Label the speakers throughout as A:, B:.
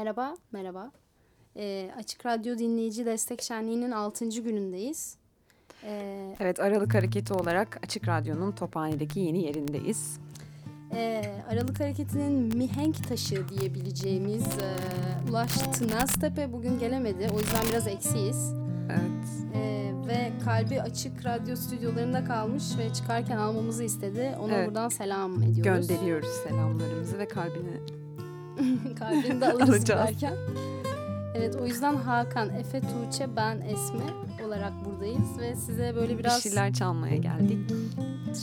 A: Merhaba, merhaba. Ee, Açık Radyo Dinleyici Destek Şenliği'nin 6. günündeyiz.
B: Ee, evet, Aralık Hareketi olarak Açık Radyo'nun Tophane'deki yeni yerindeyiz.
A: E, Aralık Hareketi'nin mihenk taşı diyebileceğimiz e, Ulaş Tınaztepe bugün gelemedi. O yüzden biraz eksiyiz.
B: Evet.
A: E, ve kalbi açık radyo stüdyolarında kalmış ve çıkarken almamızı istedi. Ona evet. buradan selam ediyoruz.
B: Gönderiyoruz selamlarımızı ve kalbini
A: kalbini de alırız derken. Evet o yüzden Hakan, Efe, Tuğçe, ben Esme olarak buradayız ve size böyle biraz...
B: Bir şeyler çalmaya geldik.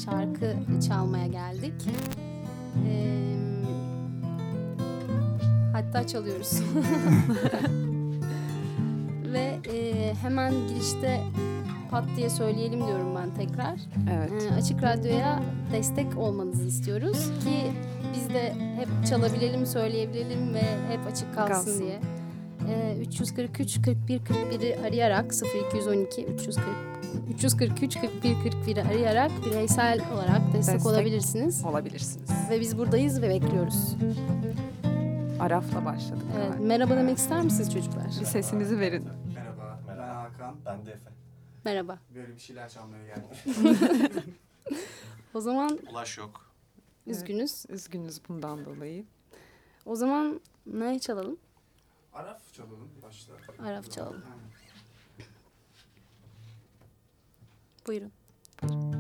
A: Şarkı çalmaya geldik. Ee, hatta çalıyoruz. ve e, hemen girişte pat diye söyleyelim diyorum ben tekrar.
B: Evet.
A: Ee, Açık Radyo'ya destek olmanızı istiyoruz ki biz de hep çalabilelim, söyleyebilelim ve hep açık kalsın, kalsın. diye. Ee, 343 41 41'i arayarak 0212 340 343 41 41'i arayarak bireysel olarak destek, destek olabilirsiniz.
B: Olabilirsiniz.
A: Ve biz buradayız ve bekliyoruz.
B: Araf'la başladık.
A: Evet, merhaba demek ister misiniz çocuklar?
B: Bir sesinizi verin.
C: Merhaba, ben Hakan. Ben de Efe.
A: Merhaba.
C: Böyle bir şeyler çalmaya geldik.
A: o zaman...
C: Ulaş yok.
A: Üzgünüz.
B: Evet, üzgünüz bundan dolayı.
A: O zaman ne çalalım?
C: Araf çalalım başta.
A: Araf çalalım. Buyurun. Buyurun.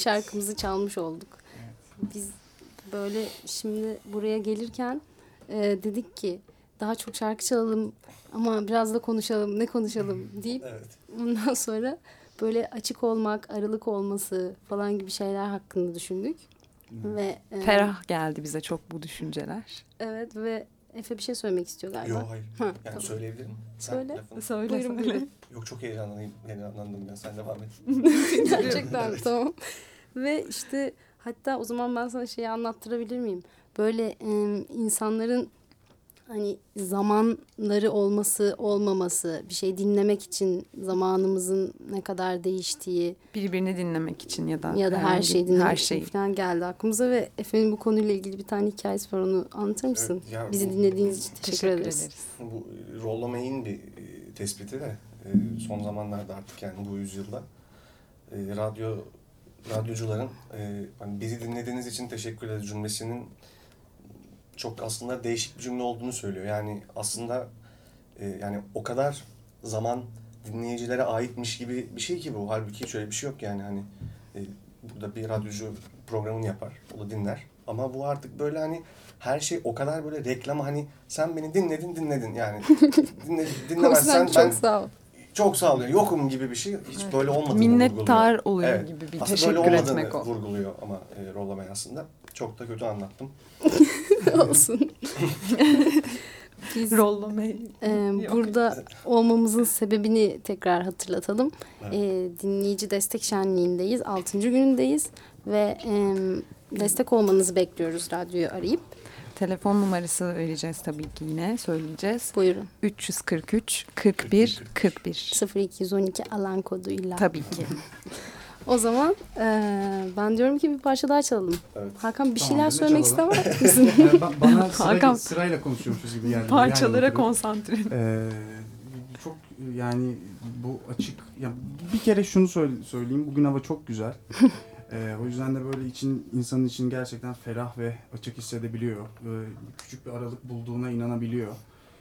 D: Şarkımızı çalmış olduk. Biz böyle şimdi buraya gelirken e, dedik ki daha çok şarkı çalalım ama biraz da konuşalım. Ne konuşalım deyip
C: Evet.
D: ondan sonra böyle açık olmak, aralık olması falan gibi şeyler hakkında düşündük. Ve e,
B: Ferah geldi bize çok bu düşünceler.
D: Evet ve Efe bir şey söylemek istiyor galiba.
C: Yok hayır.
D: Ha,
C: Yani
D: tamam.
C: söyleyebilirim. Sen
D: Söyle.
C: lafını-
B: Söyle
D: Buyurun,
B: söyle.
D: buyurun.
C: Yok çok heyecanlıyım. Heyecanlandım ben. Sen devam et.
D: Gerçekten tamam. Ve işte hatta o zaman ben sana şeyi anlattırabilir miyim? Böyle e, insanların hani zamanları olması olmaması, bir şey dinlemek için zamanımızın ne kadar değiştiği
B: Birbirini dinlemek için ya da
D: ya da her şeyi dinlemek
B: her
D: için
B: şeyi.
D: falan geldi aklımıza ve Efe'nin bu konuyla ilgili bir tane hikayesi var onu anlatır mısın?
C: Evet, ya
D: Bizi
C: bu-
D: dinlediğiniz için teşekkür,
B: Teşekkür
D: ederiz.
B: ederiz.
C: Bu e, Rollo-May'in bir e, tespiti de e, son zamanlarda artık yani bu yüzyılda e, radyo radyocuların e, hani bizi dinlediğiniz için teşekkür ederiz cümlesinin çok aslında değişik bir cümle olduğunu söylüyor. Yani aslında e, yani o kadar zaman dinleyicilere aitmiş gibi bir şey ki bu. Halbuki hiç öyle bir şey yok yani hani e, burada bir radyocu programını yapar, o da dinler. Ama bu artık böyle hani her şey o kadar böyle reklama hani sen beni dinledin dinledin yani dinle, dinlemezsen
D: Çok
C: ben
D: sağ ol.
C: Çok sağ ol yani yokum gibi bir şey hiç böyle olmadığını
B: Minnettar
C: vurguluyor.
B: oluyor
C: Evet.
B: gibi bir
C: Aslında
B: teşekkür
C: böyle olmadığını
B: etmek o.
C: vurguluyor ama e, Rollamay aslında. Çok da kötü anlattım.
D: Olsun. Biz
B: Rollamayı. Yok.
D: burada olmamızın sebebini tekrar hatırlatalım.
C: Evet.
D: Ee, dinleyici destek şenliğindeyiz. 6. günündeyiz ve e, destek olmanızı bekliyoruz radyoyu arayıp.
B: Telefon numarası vereceğiz tabii ki yine söyleyeceğiz.
D: Buyurun.
B: 343 41 41.
D: 0212 alan koduyla.
B: Tabii ki.
D: O zaman e, ben diyorum ki bir parça daha çalalım.
C: Evet.
D: Hakan bir
A: Tamam,
D: şeyler söylemek
A: çalalım.
D: istemez misin?
A: Yani ba- bana sırayla,
B: Hakan.
A: sırayla konuşuyormuşuz gibi geldi.
B: Parçalara
A: Yani,
B: konsantre.
A: Ee, çok yani bu açık. Ya bir kere şunu söyle- söyleyeyim. Bugün hava çok güzel. Ee, o yüzden de böyle için insanın için gerçekten ferah ve açık hissedebiliyor. Ee, küçük bir aralık bulduğuna inanabiliyor.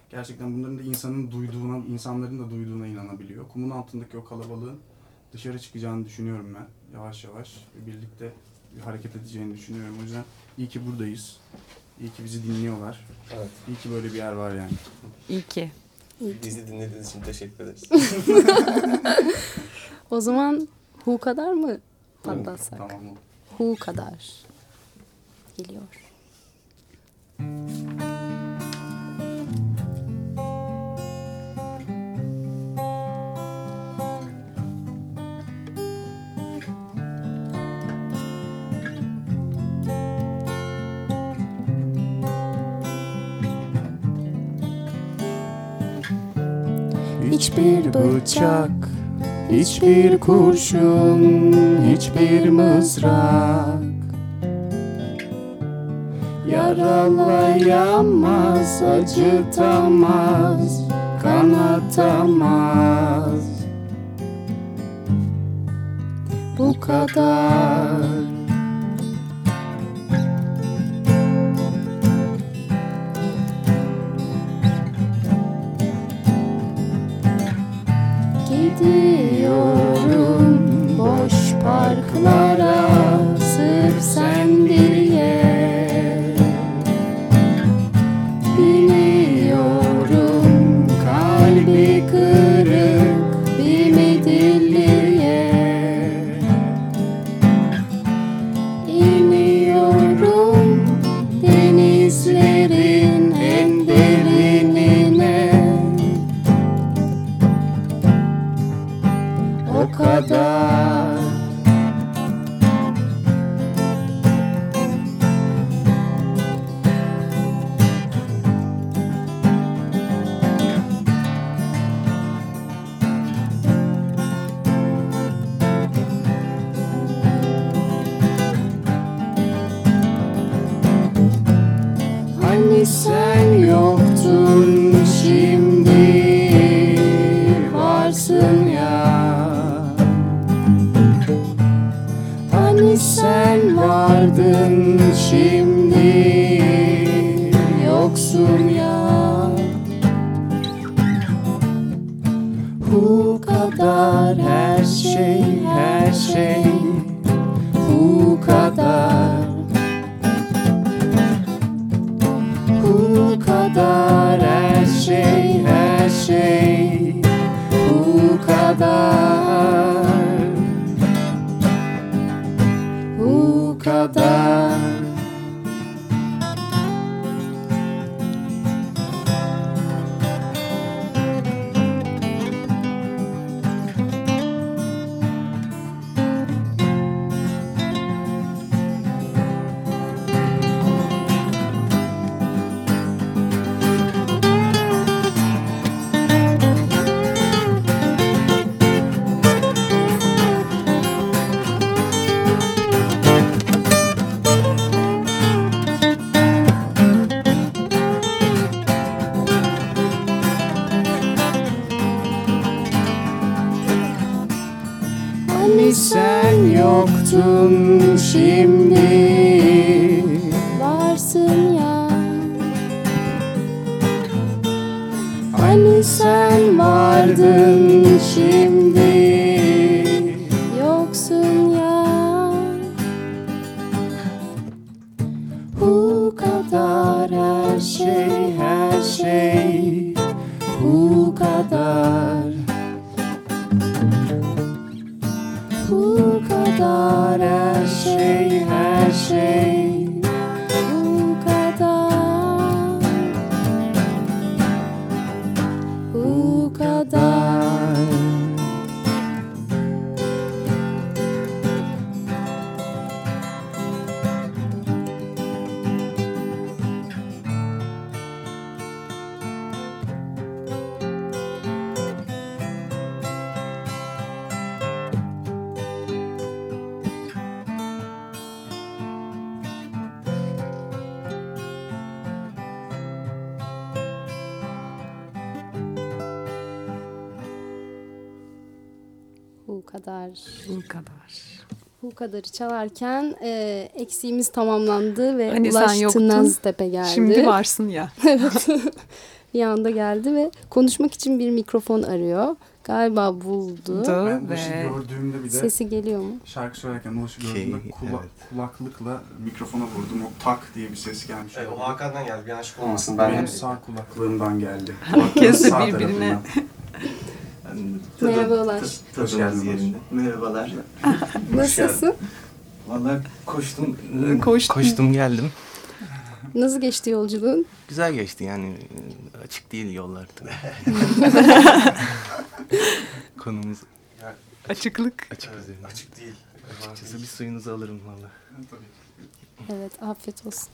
A: Gerçekten bunların da insanın duyduğuna, insanların da duyduğuna inanabiliyor. Kumun altındaki o kalabalığın dışarı çıkacağını düşünüyorum ben. Yavaş yavaş ve birlikte bir hareket edeceğini düşünüyorum. O yüzden iyi ki buradayız. İyi ki bizi dinliyorlar.
C: Evet.
A: İyi ki böyle bir yer var yani.
B: İyi ki.
C: Bizi dinlediğiniz için teşekkür ederiz.
D: o zaman Hu kadar mı patlatsak?
A: Tamam?
D: Hu kadar. Geliyor.
A: Hiçbir bıçak, Hiçbir kurşun, hiçbir mızrak. Yaralayamaz, acıtamaz, kanatamaz.
D: Bu kadar. Yoktun şimdi kadar Bu kadar. bu kadarı çalarken e, eksiğimiz tamamlandı ve
B: Hani
D: Ulaş Tınaztepe geldi.
B: Şimdi varsın ya.
D: bir anda geldi ve konuşmak için bir mikrofon arıyor. Galiba buldu.
B: Du
E: Ben
B: ve
E: gördüğümde bir de
D: Sesi geliyor mu?
E: şarkı söylerken Ulaş'ı
C: Şey,
E: gördüğümde kula- kulaklıkla mikrofona vurdum. O tak diye bir ses gelmiş.
C: Evet, o. Hakan'dan geldi. Bir yanlışlık olmasın.
E: Benim
C: Ben
E: sağ kulaklığımdan geldi.
B: Herkes de birbirine-
E: tarafından.
D: Merhabalar.
E: Hoş geldin
F: yerinde. Merhabalar.
D: Nasılsın?
F: Vallahi koştum.
B: Koştun.
F: Koştum geldim.
D: Nasıl geçti yolculuğun?
F: Güzel geçti yani açık değil yollar tabii. Konumuz
B: açıklık.
F: açık üzerine.
C: açık değil.
F: Açıkçası bir suyunuzu alırım valla.
D: Evet afiyet olsun.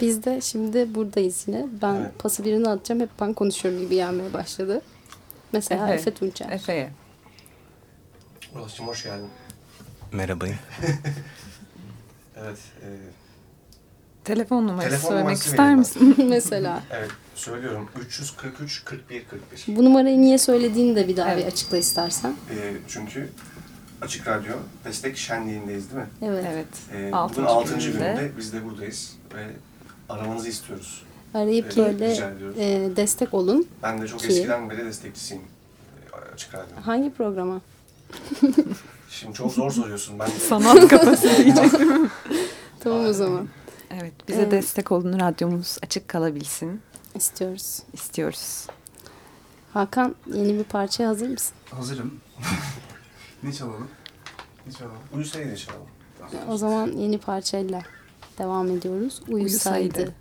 D: Biz de şimdi buradayız yine. Ben
C: Evet.
D: pası birini atacağım. Hep ben konuşuyorum gibi gelmeye başladı. Mesela
B: Efe.
D: Efe, Tunçer.
B: Efe'ye.
C: Ulaş'cığım hoş geldin.
F: Merhabayım.
C: Evet. E,
B: Telefon numarası
C: Telefon
B: söylemek
C: numarası
B: ister misin?
D: Mesela.
C: evet. Söylüyorum. 343 41 41.
D: Bu numarayı niye söylediğini de bir daha
B: Evet.
D: bir açıkla istersen.
C: E, çünkü Açık Radyo Destek Şenliği'ndeyiz değil mi?
D: Evet.
B: Evet. Altıncı
C: bugün 6.
B: gününde.
C: gününde biz de buradayız ve aramanızı istiyoruz.
D: Arayıp
C: Evet,
D: böyle e, destek olun.
C: Ben de çok
D: Ki-
C: eskiden beri destekçisiyim e, Açık Radyo.
D: Hangi programa?
C: Şimdi çok zor soruyorsun. Ben
B: Sanat kafası diyecektim.
D: Tamam o zaman.
B: Evet bize
D: Evet.
B: destek olun radyomuz açık kalabilsin
D: İstiyoruz.
B: istiyoruz.
D: Hakan yeni bir parçaya hazır mısın?
E: Hazırım. ne çalalım? Ne çalalım?
C: Uyusaydı çalalım.
D: O zaman yeni parçayla devam ediyoruz. Uyusaydı.
B: Uyusaydı.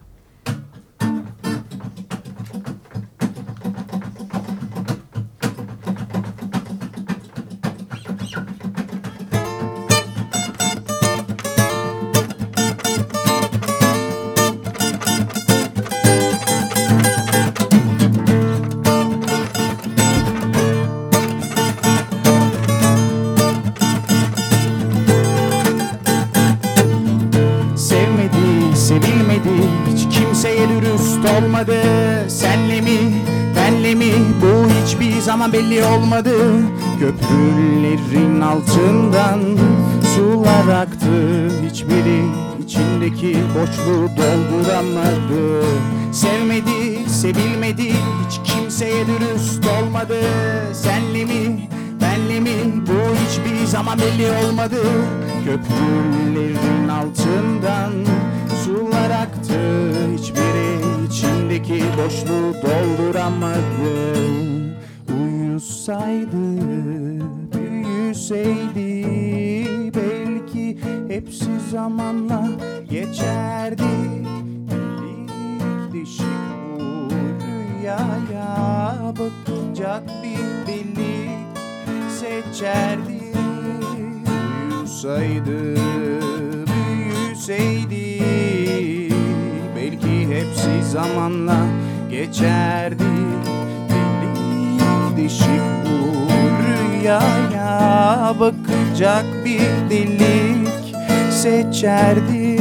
A: Belli olmadı. Köprülerin altından sular aktı. Hiçbiri içindeki boşluğu dolduramadı. Sevmedi, sevilmedi, hiç kimseye dürüst olmadı. Senle mi, benle mi, bu hiçbir zaman belli olmadı. Köprülerin altından sular aktı. Hiçbiri içindeki boşluğu dolduramadı Uyusaydı, büyüseydi Belki hepsi zamanla geçerdi. Delik dişik bu rüyaya bakacak bir delik seçerdi. Uyusaydı, büyüseydi Belki hepsi zamanla geçerdi. Delik deşik bu rüyaya bakacak bir delik seçerdi.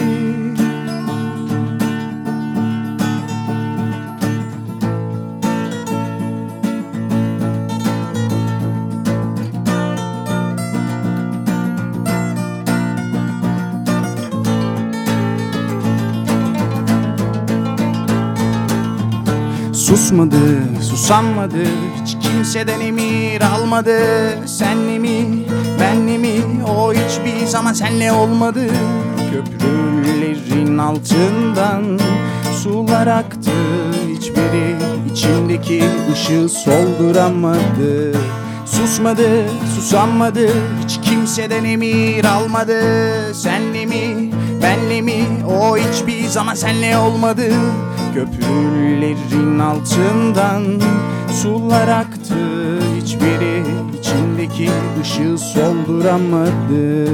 A: Susmadı, susanmadı Hiç kimseden emir almadı. Senle mi, benle mi O hiçbir zaman senle olmadı. Köprülerin altından Sular aktı. Hiçbiri içimdeki ışığı solduramadı. Susmadı, susanmadı. Hiç kimseden emir almadı. Senle mi, benle mi? O hiçbir zaman senle olmadı. Köprülerin altından sular aktı Hiçbiri içindeki ışığı solduramadı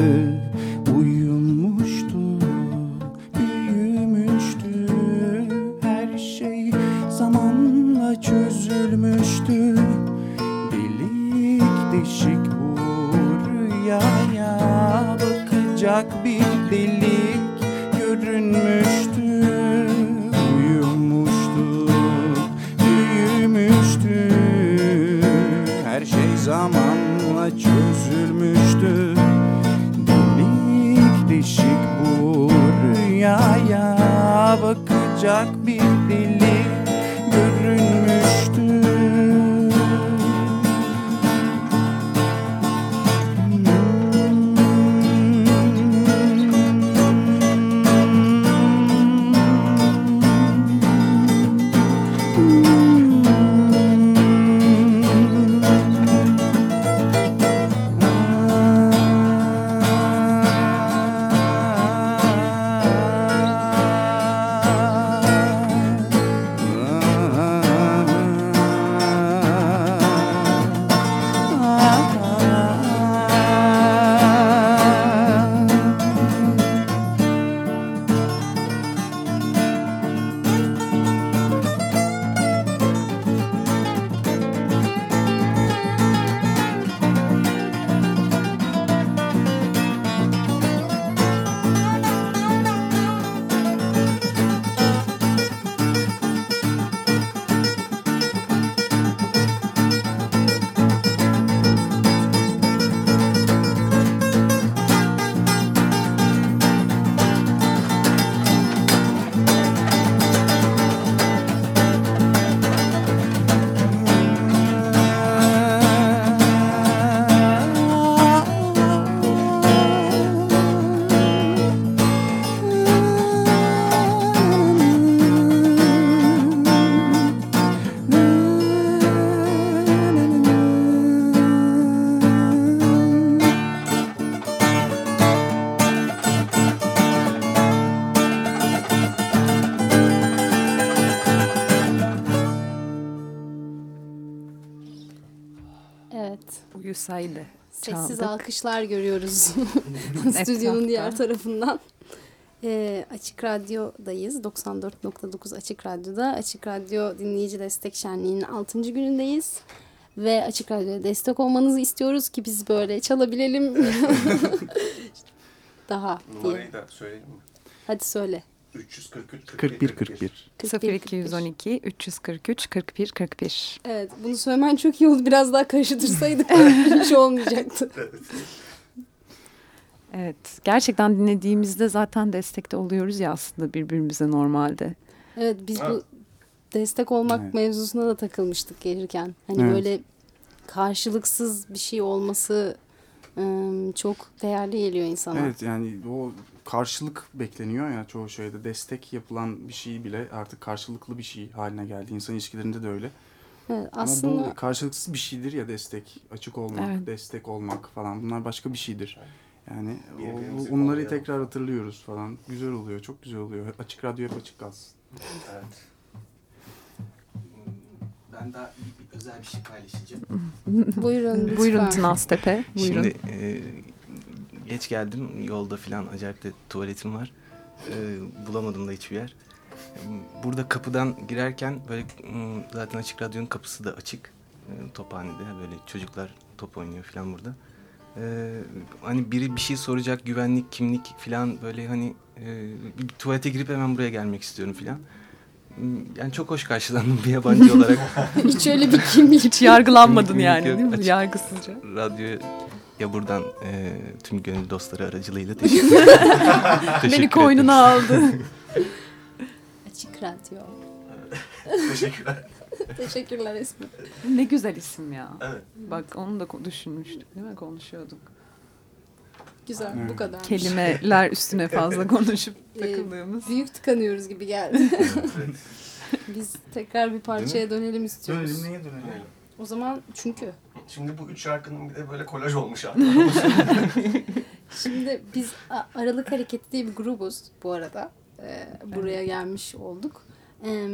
D: Sessiz
B: Çaldık.
D: alkışlar görüyoruz stüdyonun diğer tarafından. Ee, Açık Radyo'dayız. 94.9 Açık Radyo'da. Açık Radyo Dinleyici Destek Şenliği'nin 6. günündeyiz. Ve Açık Radyo'ya destek olmanızı istiyoruz ki biz böyle çalabilelim. Daha diye.
C: Numarayı da söyleyelim mi?
D: Hadi söyle.
C: 343
E: 41 41.
B: 0212 343 41 41.
D: Evet bunu söylemen çok iyi oldu. Biraz daha karıştırsaydık hiç olmayacaktı.
B: Evet. Gerçekten dinlediğimizde zaten destekte oluyoruz ya aslında birbirimize normalde.
D: Evet biz bu
C: Evet.
D: destek olmak
E: Evet.
D: mevzusuna da takılmıştık gelirken. Hani
E: Evet.
D: böyle karşılıksız bir şey olması ım, çok değerli geliyor insana.
E: Evet yani o karşılık bekleniyor ya çoğu şeyde. Destek yapılan bir şey bile artık karşılıklı bir şey haline geldi. İnsan ilişkilerinde de öyle.
D: Evet,
E: Ama
D: aslında
E: bu karşılıksız bir şeydir ya destek. Açık olmak,
B: Evet.
E: destek olmak falan. Bunlar başka bir şeydir. Yani o,
C: Birbirimizi
E: bu- onları
C: kollayalım.
E: tekrar hatırlıyoruz falan. Güzel oluyor, çok güzel oluyor. Açık radyo hep açık kalsın.
C: Evet.
F: Ben daha iyi bir özel bir şey paylaşacağım.
D: buyurun.
B: Buyurun Tınaztepe. Buyurun.
F: Şimdi e, geç geldim yolda falan acayip de tuvaletim var. E, bulamadım da hiçbir yer. Burada kapıdan girerken böyle m, zaten açık radyonun kapısı da açık. E, tophanede böyle çocuklar top oynuyor falan burada. E, hani biri bir şey soracak güvenlik kimlik falan böyle hani e, bir tuvalete girip hemen buraya gelmek istiyorum falan. M, Yani çok hoş karşılandım bir yabancı olarak.
D: Hiç öyle bir kimlik.
B: Hiç yargılanmadın
F: Kimlik
B: yani
F: yok.
B: değil mi?
F: Açık-
B: Yargısızca.
F: Radyo ya buradan e, tüm gönül dostları aracılığıyla teşekkür, teşekkür
B: Beni
F: ederim.
B: koynuna aldı.
D: Açık radyo.
C: Teşekkürler.
D: Teşekkürler Esmi.
B: ne güzel isim ya.
C: Evet.
B: Bak onu da düşünmüştük değil mi? Konuşuyorduk.
D: Güzel bu
E: Evet.
D: kadar.
B: Kelimeler üstüne fazla konuşup
D: Ee,
B: takıldığımız.
D: Büyük tıkanıyoruz gibi geldi. Biz tekrar bir parçaya dönelim istiyoruz.
E: Dönelim neye dönelim?
D: O zaman çünkü
C: Şimdi bu üç şarkının bir de böyle kolaj olmuş hatta.
D: Şimdi biz Aralık Hareketi diye bir grubuz bu arada. Ee, buraya gelmiş olduk. Ee,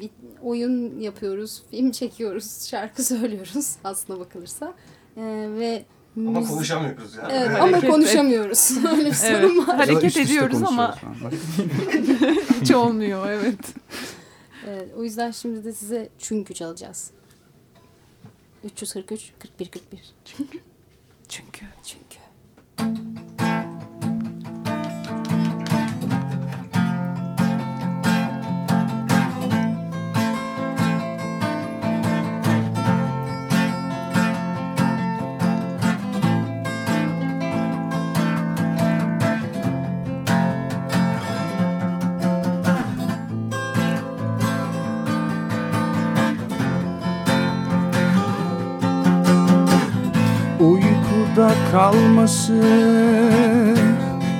D: bir oyun yapıyoruz, film çekiyoruz, şarkı söylüyoruz aslına bakılırsa. Ee, ve
C: Ama
D: müzik-
C: konuşamıyoruz yani.
D: Evet, ama konuşamıyoruz. Öyle bir
B: Evet.
D: sorun var.
B: Hareket ediyoruz ama hiç olmuyor evet.
D: Evet, o yüzden şimdi de size çünkü çalacağız. 343 41 41.
B: Çünkü.
D: Çünkü.
A: Uykuda kalması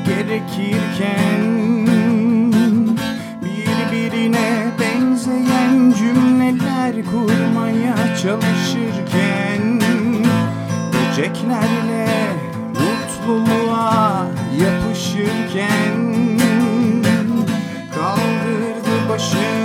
A: gerekirken Birbirine benzeyen cümleler kurmaya çalışırken Böceklerle mutluluğa yapışırken Kaldırdı başını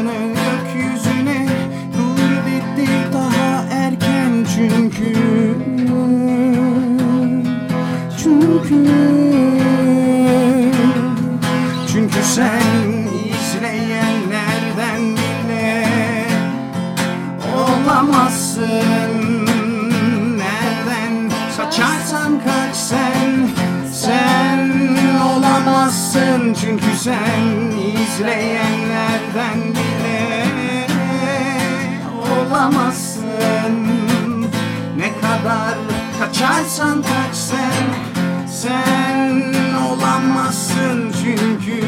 A: Çünkü sen izleyenlerden bile Olamazsın. Ne kadar kaçarsan kaç sen Sen olamazsın çünkü.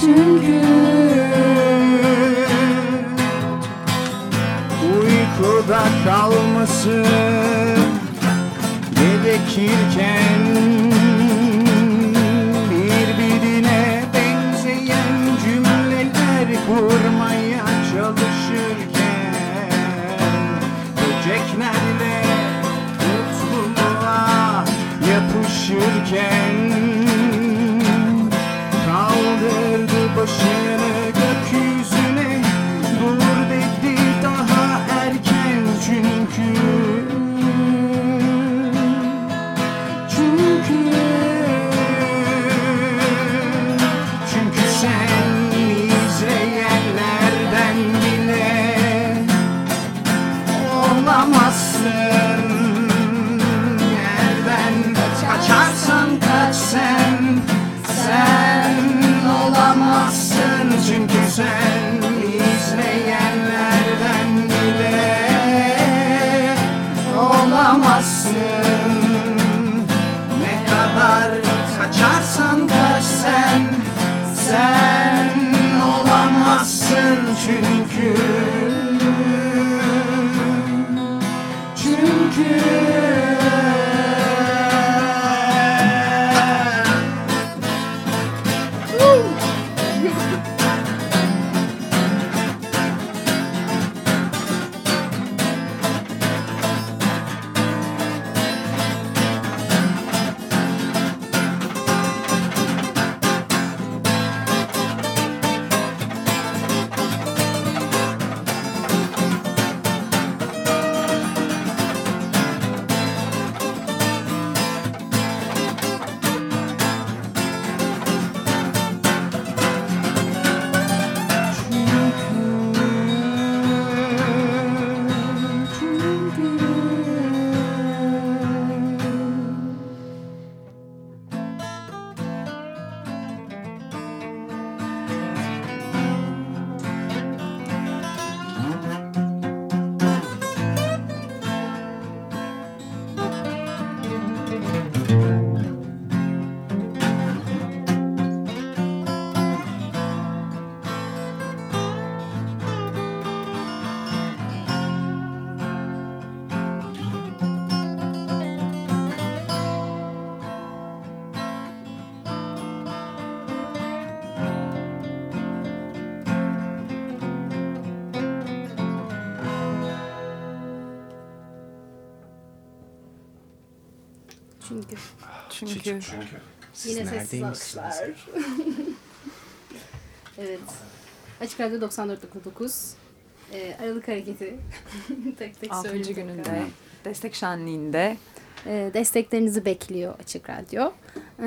A: Çünkü Uykuda kalması gerekirken çalışırken Böceklerle mutluluğa yapışırken
G: Çünkü Çünkü
F: Siz
D: yine sessiz alkışlar. evet. Açık Radyo 94.9 ee, Aralık Hareketi tek tek
B: 6.
D: söyleyeyim
B: gününde
D: tekrar.
B: destek şenliğinde
D: Ee, desteklerinizi bekliyor Açık Radyo. Ee,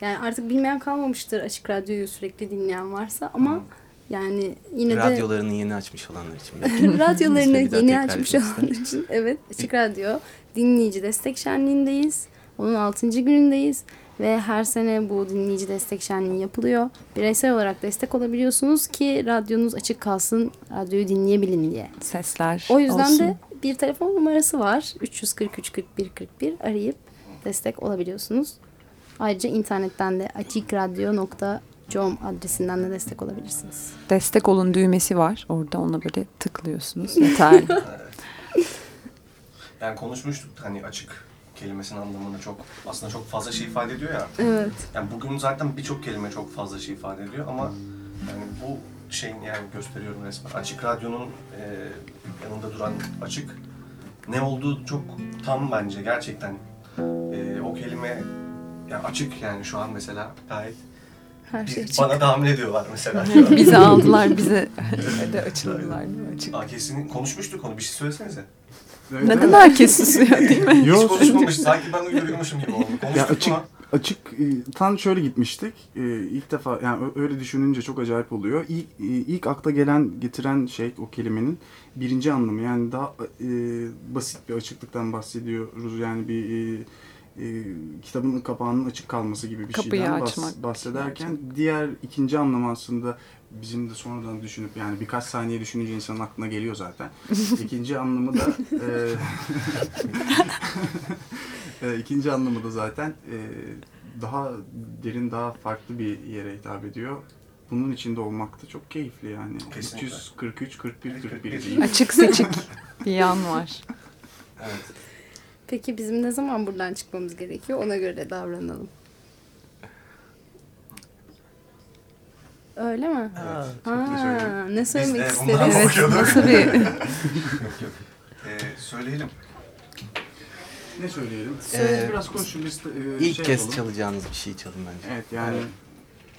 D: yani artık bilmeyen kalmamıştır Açık Radyo'yu sürekli dinleyen varsa ama yani yine de
F: Radyolarını yeni açmış olanlar için.
D: radyolarını yeni açmış olanlar için evet Açık Radyo dinleyici destek şenliğindeyiz. Onun 6. günündeyiz ve her sene bu dinleyici destek şenliği yapılıyor. Bireysel olarak destek olabiliyorsunuz ki radyonuz açık kalsın, radyoyu dinleyebilin diye.
B: sesler
D: O yüzden
B: olsun.
D: de bir telefon numarası var. 343 41 41 arayıp destek olabiliyorsunuz. Ayrıca internetten de açikradyo.com adresinden de destek olabilirsiniz.
B: destek olun düğmesi var. Orada ona böyle tıklıyorsunuz. Yeterli.
C: yani konuşmuştuk hani açık kelimesinin anlamını çok aslında çok fazla şey ifade ediyor ya.
D: Evet.
C: Yani bugün zaten birçok kelime çok fazla şey ifade ediyor ama yani bu şeyin yani gösteriyorum resmen. Açık Radyo'nun e, yanında duran açık ne olduğu çok tam bence gerçekten. E, o kelime ya açık yani şu an mesela gayet
D: Her şey
C: biz- bana da hamle ediyorlar mesela.
B: bizi aldılar, bize de açıldılar. değil mi? Açık.
C: Aa, kesin konuşmuştuk onu bir şey söylesenize.
A: Evet,
B: Neden
A: evet.
B: herkes susuyor değil mi?
C: Hiç
A: Yok.
C: konuşmamış sanki ben uyuyormuşum gibi oldu. Konuştuk
A: Ya açık
C: ama
A: açık e, tam şöyle gitmiştik. E, ilk defa yani öyle düşününce çok acayip oluyor. İlk, e, ilk akla gelen getiren şey o kelimenin birinci anlamı yani daha e, basit bir açıklıktan bahsediyoruz. Yani bir e, e, kitabın kapağının açık kalması gibi bir
B: Kapıyı
A: şeyden bahs-
B: açmak.
A: bahsederken diğer ikinci anlamı aslında bizim de sonradan düşünüp yani birkaç saniye düşününce insanın aklına geliyor zaten. İkinci anlamı da e, e, ikinci anlamı da zaten e, daha derin, daha farklı bir yere hitap ediyor. Bunun içinde olmak da çok keyifli yani.
C: Kesinlikle.
A: 343, 41, 41
C: 41.
A: değil.
B: Açık seçik bir yan var.
C: evet.
D: Peki bizim ne zaman buradan çıkmamız gerekiyor? Ona göre davranalım. Öyle mi? Aa, ne söylemek
C: Biz
D: isteriz?
B: Evet, nasıl bir
C: yok yok. Ee, söyleyelim.
A: Ne söyleyelim?
F: Ee,
A: biraz konuşun biz de, e,
F: İlk
A: şey
F: kez
A: yapalım.
F: çalacağınız bir şey çalın bence.
A: Evet yani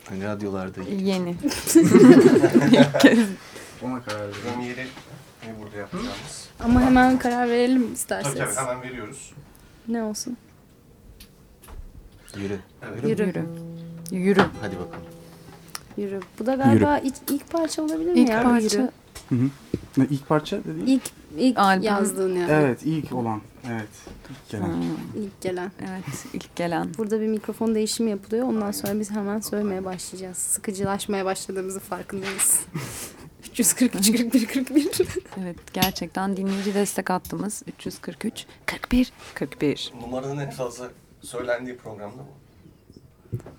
F: Hani radyolarda ilk.
B: yeni. İlk kez.
A: ona karar verelim.
C: Premieri ne burada yapacağımız.
D: Ama hemen karar verelim
C: Tabii
D: isterseniz.
C: tabii hemen veriyoruz.
D: Ne olsun?
F: Yürü.
C: Evet.
D: Yürü.
B: Yürü. Yürü.
F: Hadi bakalım.
D: Yürü. Bu da galiba ilk, ilk parça olabilir mi
B: İlk
D: ya?
B: parça.
D: Yürü.
A: Hı hı. Ne, ilk parça dediğin?
D: İlk, ilk
B: Albüm.
D: yazdığın yani.
A: Evet ilk olan. Evet. İlk gelen.
D: İlk gelen.
B: evet, ilk gelen.
D: Burada bir mikrofon değişimi yapılıyor. Ondan sonra biz hemen söylemeye başlayacağız. Sıkıcılaşmaya başladığımızı farkındayız. 343 41 41.
B: Evet, gerçekten dinleyici destek hattımız 343 41 41.
C: Numaranın en fazla söylendiği programda bu.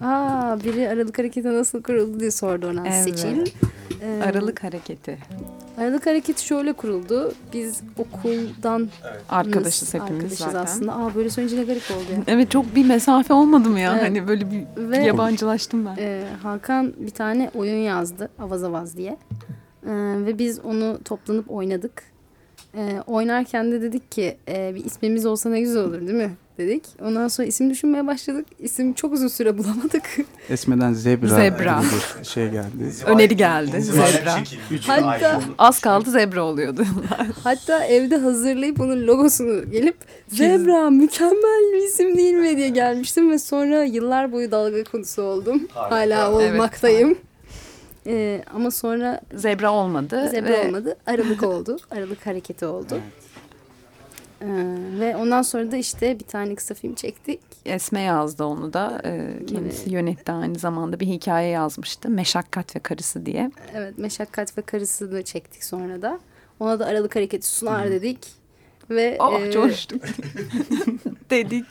D: Aa, biri Aralık Hareketi nasıl kuruldu diye sordu ona
B: Evet.
D: Seçil. Ee,
B: Aralık hareketi.
D: Aralık Hareketi şöyle kuruldu. Biz okuldan
B: Arkadaşız hepimiz
D: arkadaşız
B: zaten.
D: aslında. Aa böyle söyleyince ne garip oldu ya.
B: Evet çok bir mesafe olmadı mı ya?
D: Evet.
B: Hani böyle bir
D: Ve
B: yabancılaştım ben.
D: e, Hakan bir tane oyun yazdı. Avaz Avaz diye. E, ve biz onu toplanıp oynadık. E, oynarken de dedik ki e, bir ismimiz olsa ne güzel olur değil mi? Dedik. Ondan sonra isim düşünmeye başladık. İsim çok uzun süre bulamadık.
E: Esmeden zebra,
B: Zebra.
E: şey geldi.
B: Öneri geldi. Zebra.
D: Hatta
B: Az kaldı zebra oluyordu.
D: hatta evde hazırlayıp onun logosunu gelip Zebra mükemmel bir isim değil mi diye gelmiştim ve sonra yıllar boyu dalga konusu oldum. Hala
B: Evet.
D: olmaktayım. E, ama sonra
B: zebra olmadı.
D: Zebra
B: ve
D: olmadı. Aralık oldu. Aralık hareketi oldu. Ee, ve ondan sonra da işte bir tane kısa film çektik.
B: Esme yazdı onu da. Ee, kendisi yönetti aynı zamanda bir hikaye yazmıştı. Meşakkat ve Karısı diye.
D: Evet Meşakkat ve Karısı'nı çektik sonra da. Ona da Aralık hareketi sunar dedik. Ve
B: Oh
D: e,
B: coştuk. Dedik.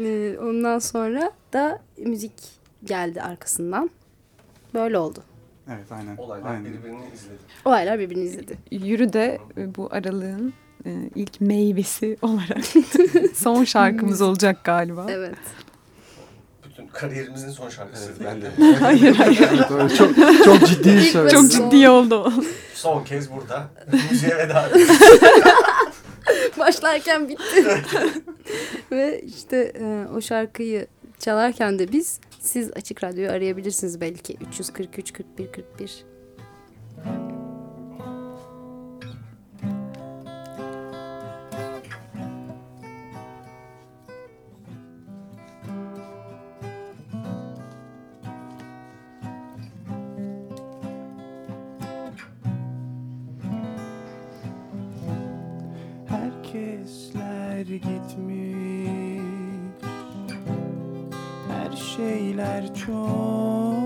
D: e, ondan sonra da müzik geldi arkasından. Böyle oldu.
E: Evet aynen.
C: Olaylar
E: aynen.
C: birbirini izledi.
D: Olaylar birbirini izledi.
B: Yürü de bu aralığın e, ilk meyvesi olarak son şarkımız olacak galiba.
D: Evet.
C: Bütün kariyerimizin son şarkısı.
F: ben de.
B: hayır hayır.
E: Evet, çok, çok ciddi söylüyorum.
B: Çok ciddi oldu.
C: Son kez burada. Müziğe veda.
D: Başlarken bitti. Ve işte e, o şarkıyı çalarken de biz siz Açık Radyo'yu arayabilirsiniz belki 343 41 41.
A: Herkesler gitmiş. Her şeyler çok.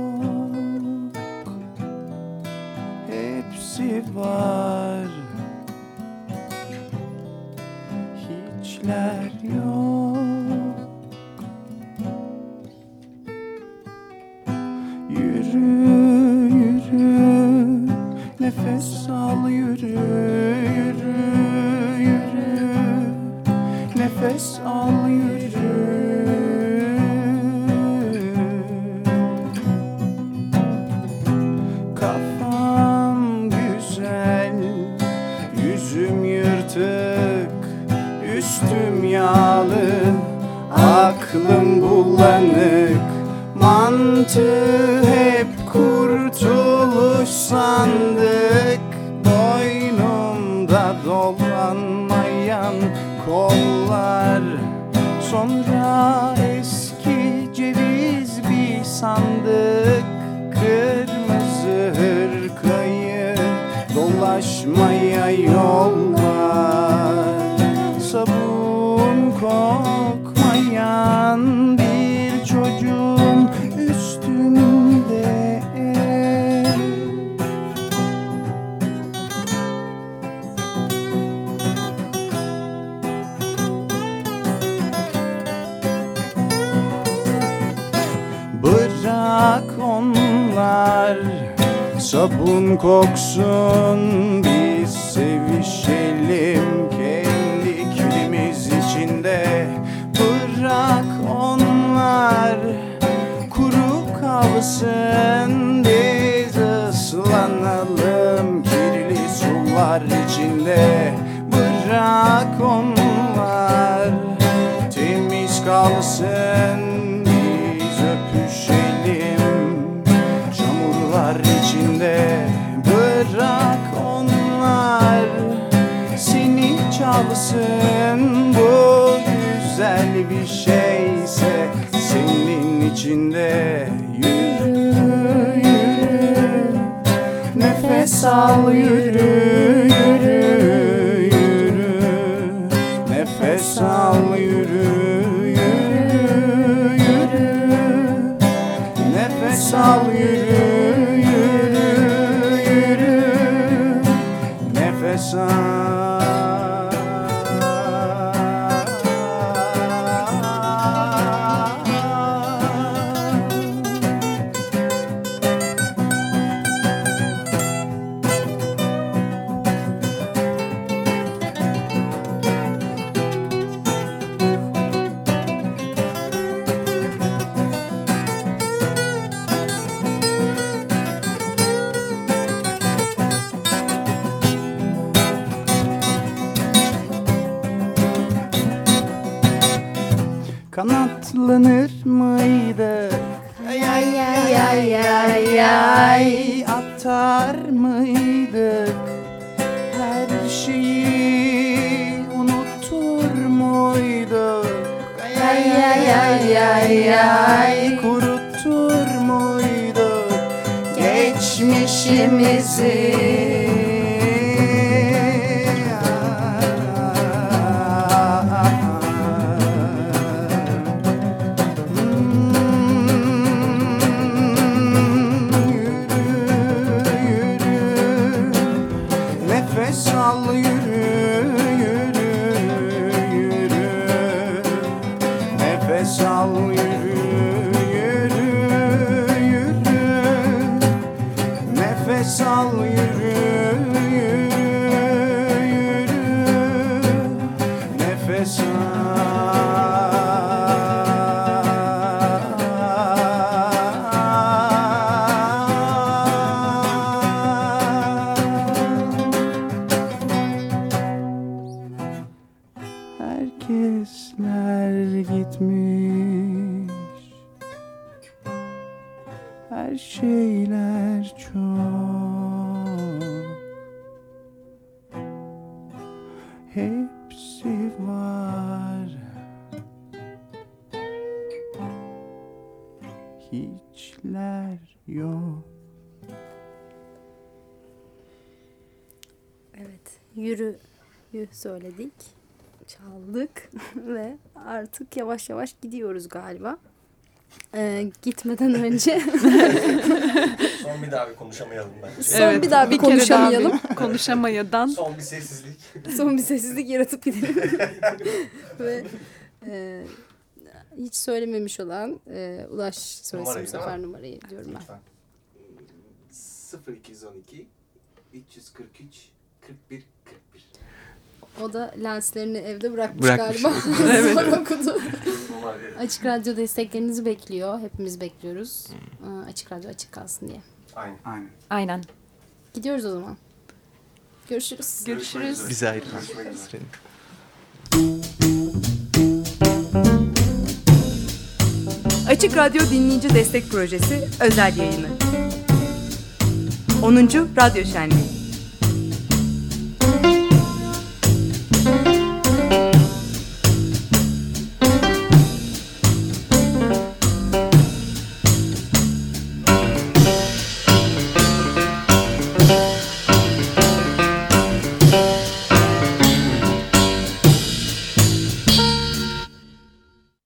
A: Hepsi var sabun koksun Biz sevişelim kendi külümüz içinde. Bırak onlar kuru kalsın. Biz ıslanalım kirli sular içinde. Bırak onlar temiz kalsın. Biz öpüşelim çamurlar içinde Bırak onlar. Seni çalsın Bu güzel bir şeyse senin içinde Yürü yürü. Nefes al yürü yürü yürü. Nefes al
D: söyledik, çaldık ve artık yavaş yavaş gidiyoruz galiba. Ee, gitmeden önce
C: Son bir daha bir konuşamayalım bence.
D: Son bir daha bir
B: kere daha
D: konuşamayalım.
B: bir konuşamayadan
C: Son bir sessizlik.
D: son bir sessizlik yaratıp gidelim. ve e, hiç söylememiş olan e, Ulaş söylesin bu sefer numarayı diyorum ben.
C: Lütfen.
F: 0212 343 41 41.
D: O da lenslerini evde bırakmış,
F: Bırakmış.
D: galiba.
B: Evet.
D: Sonra okudu. Açık Radyo desteklerinizi bekliyor. Hepimiz bekliyoruz. Aa, Açık Radyo açık kalsın diye.
C: Aynen.
E: Aynen.
B: aynen.
D: Gidiyoruz o zaman. Görüşürüz.
B: Görüşürüz.
F: Bize ayrı.
C: Görüşmek üzere.
F: Sürelim.
H: Açık Radyo Dinleyici Destek Projesi özel yayını. 10. Radyo Şenliği.